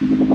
you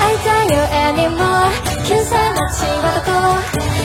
I don't know anymore Cause I'm not sure what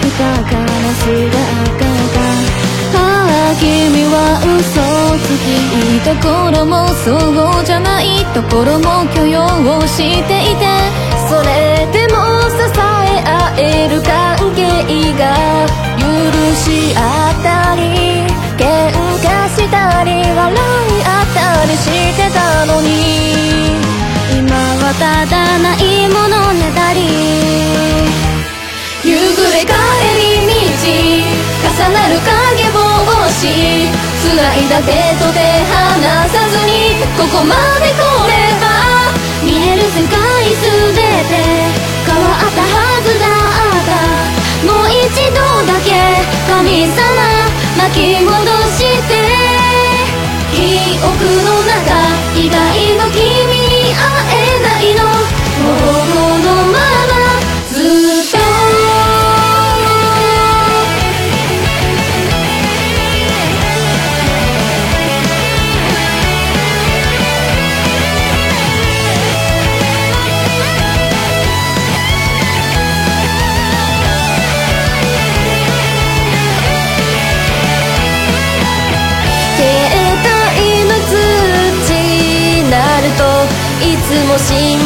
きた悲しがあったかああ君は嘘つきいいところもそうじゃないところも許容をしていてそれでも支え合える関係が許し合ったり喧嘩したり笑い合ったりしてたのに。今はただないものねだり。れ帰り道重なる影帽子繋いだ手と手離さずにここまで来れば見える世界全て変わったはずだったもう一度だけ神様巻き戻して記憶の中以外の君に会えないの心の前 sim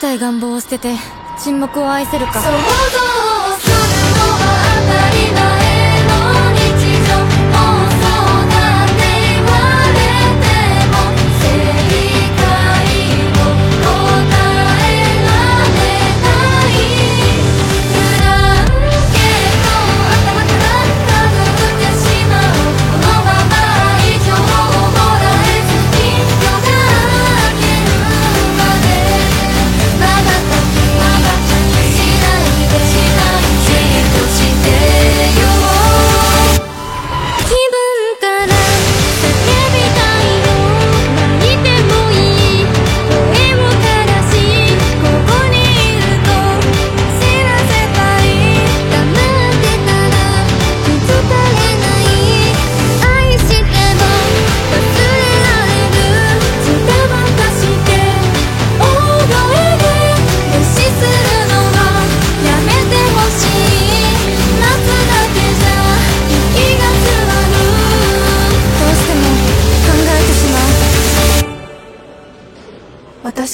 たい願望を捨てて沈黙を愛せるか。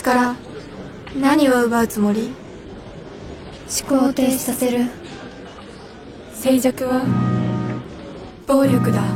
から何を奪うつもり？思考を停止させる。静寂は暴力だ。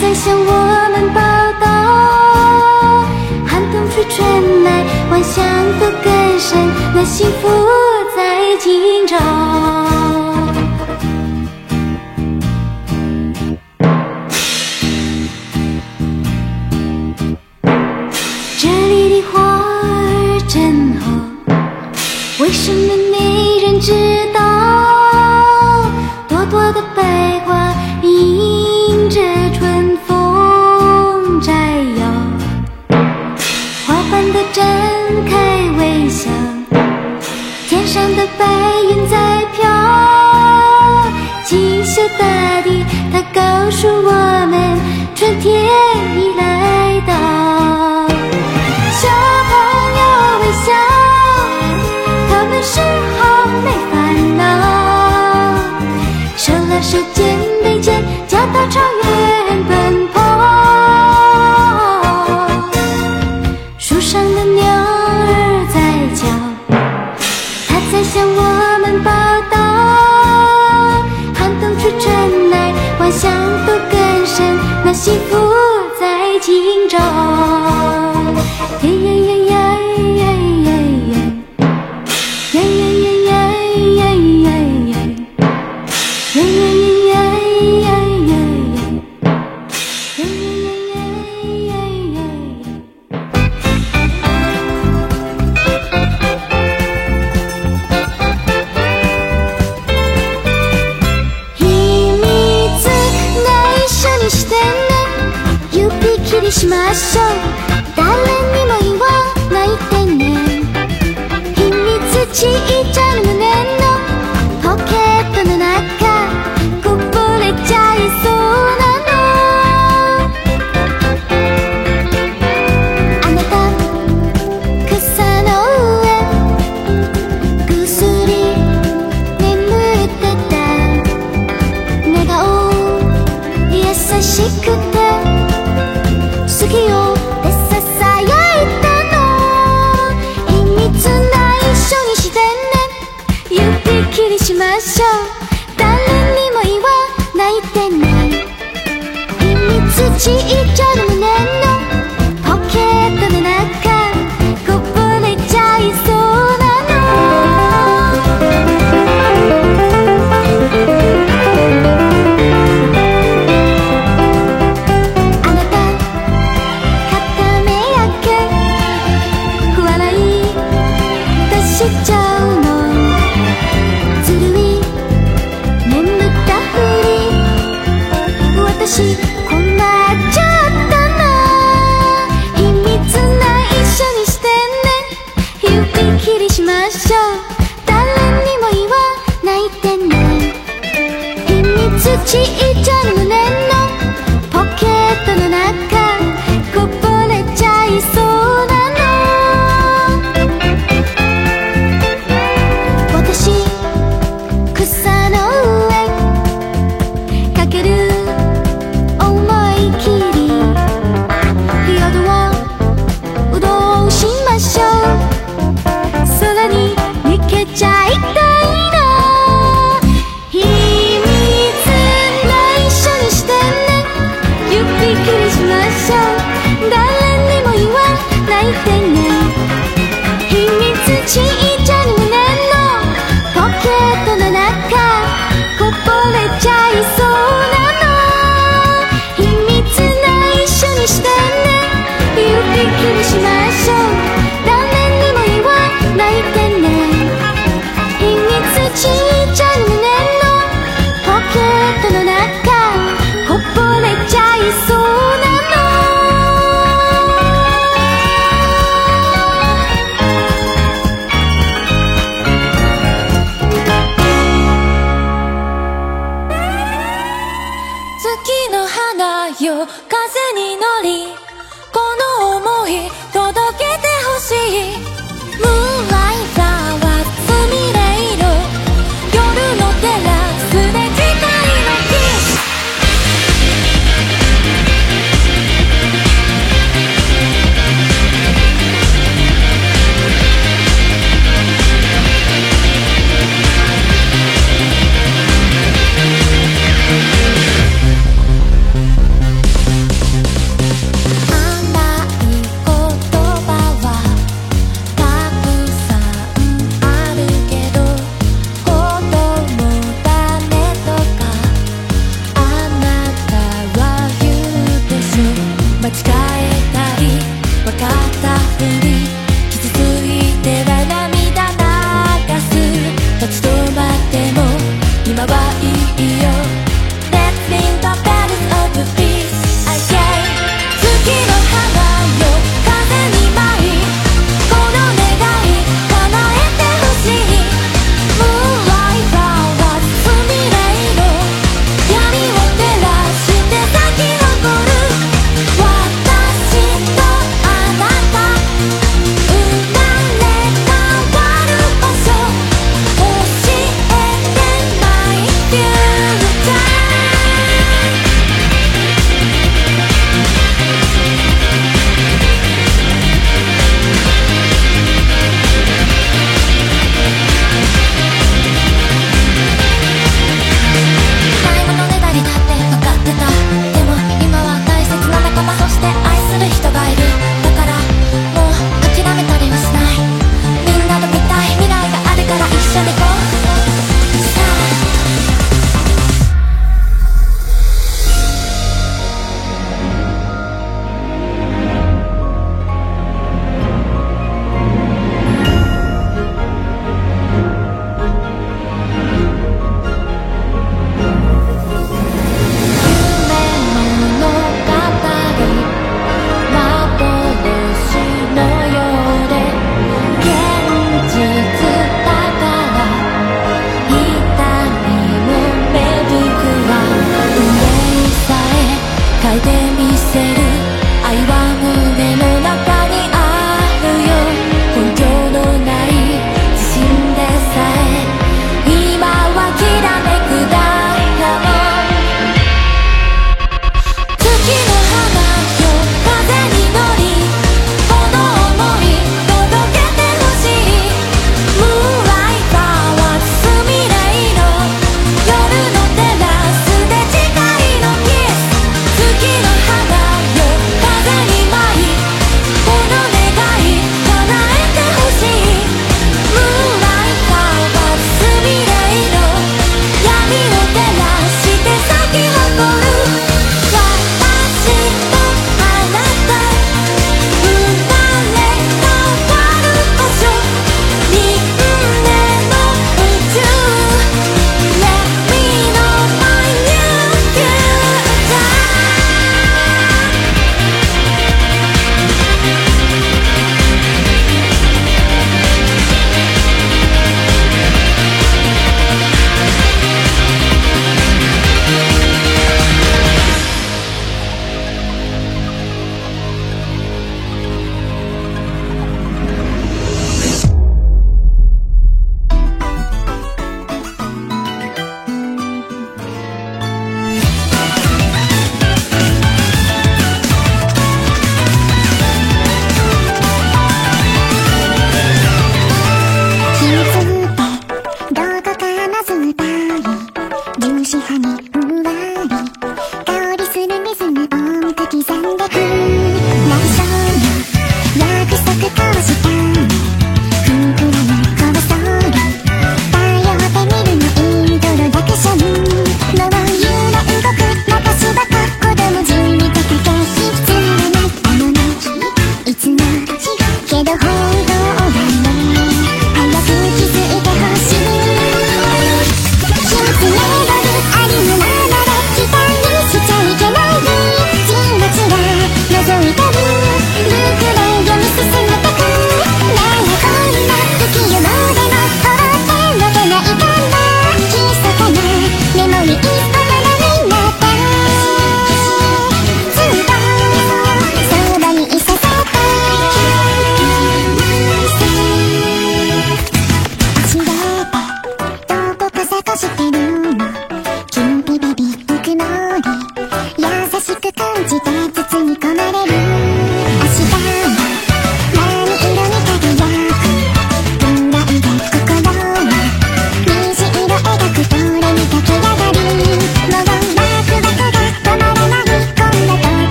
在向我们报道寒冬去春来万象都更深那幸福在其中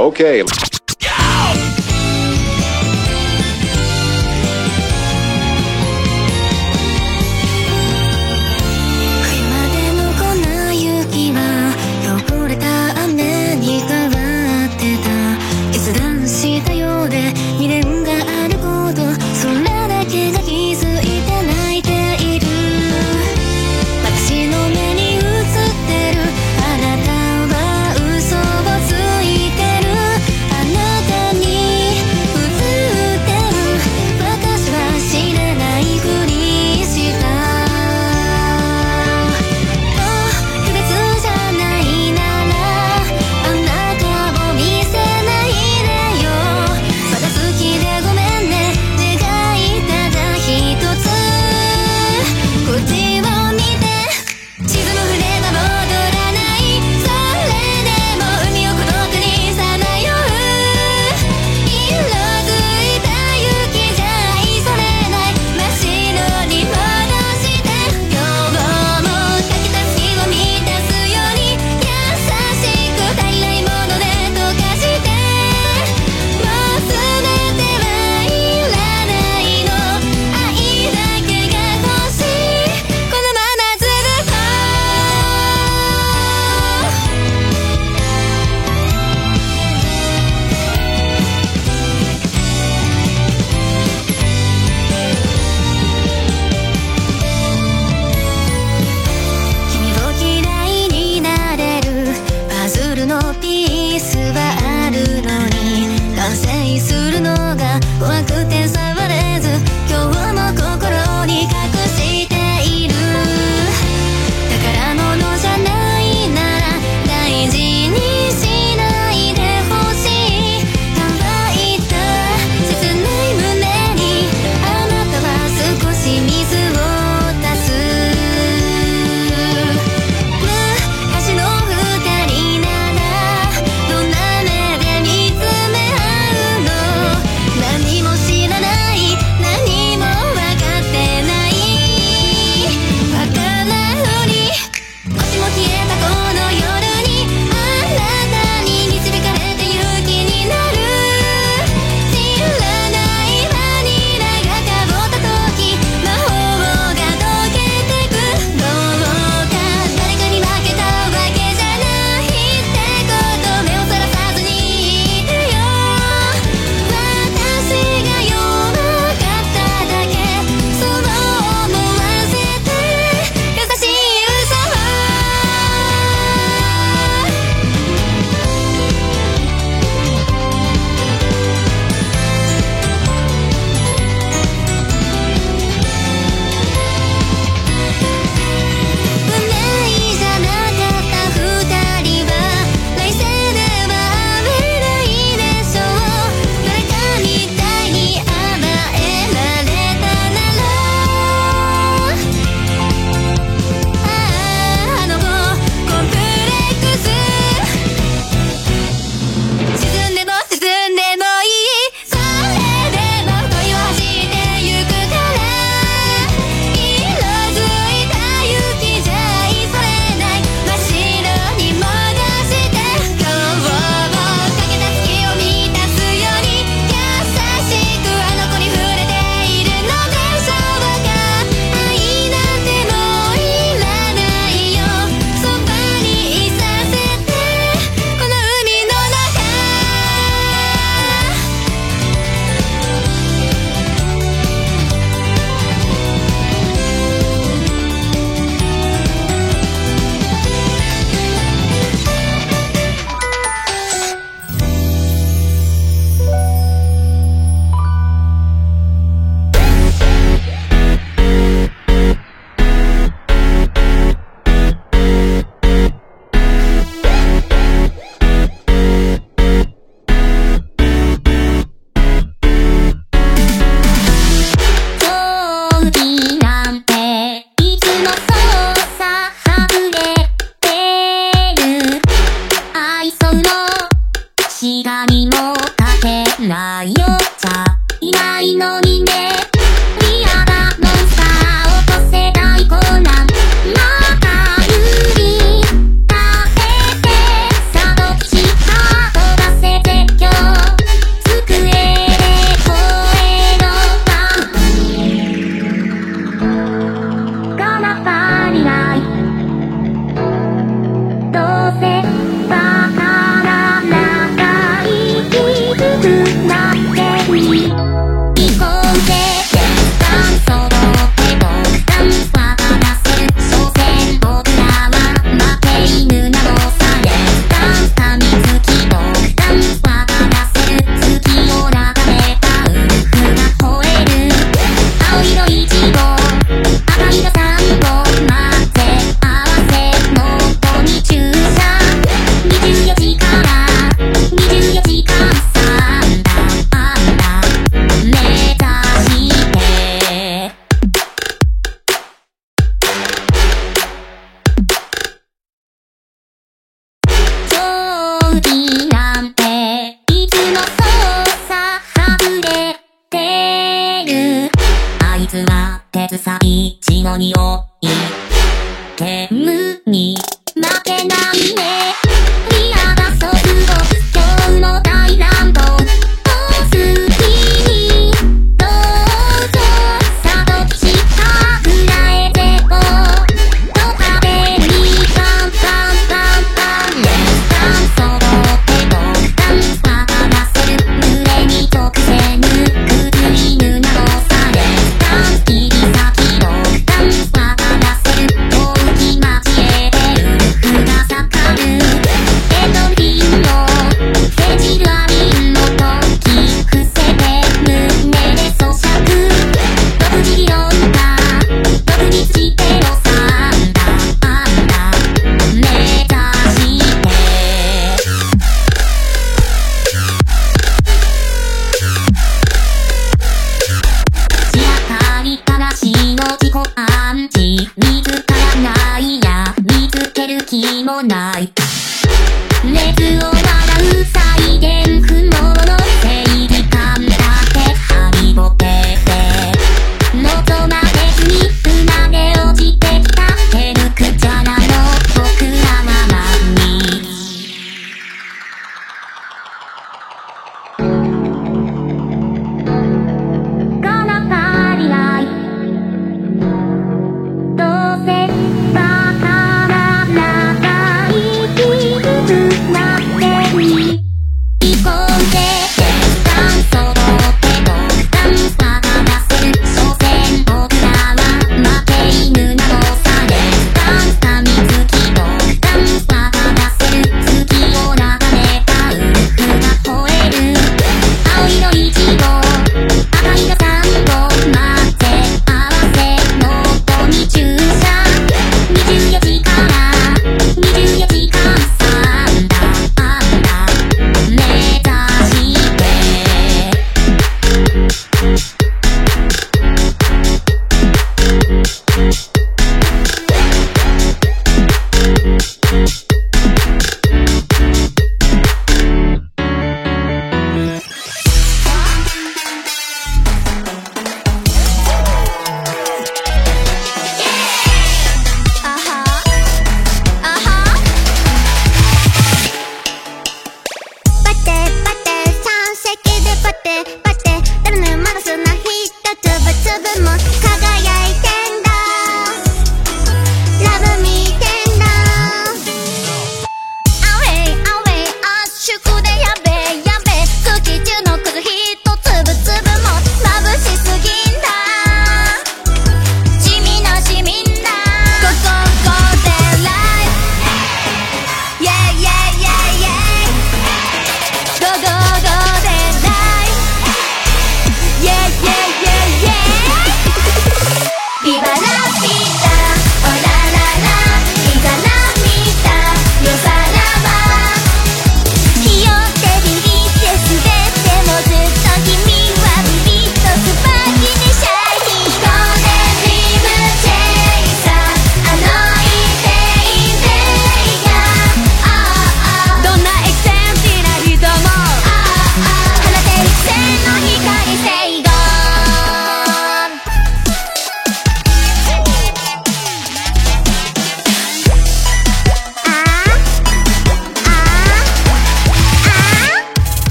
Okay.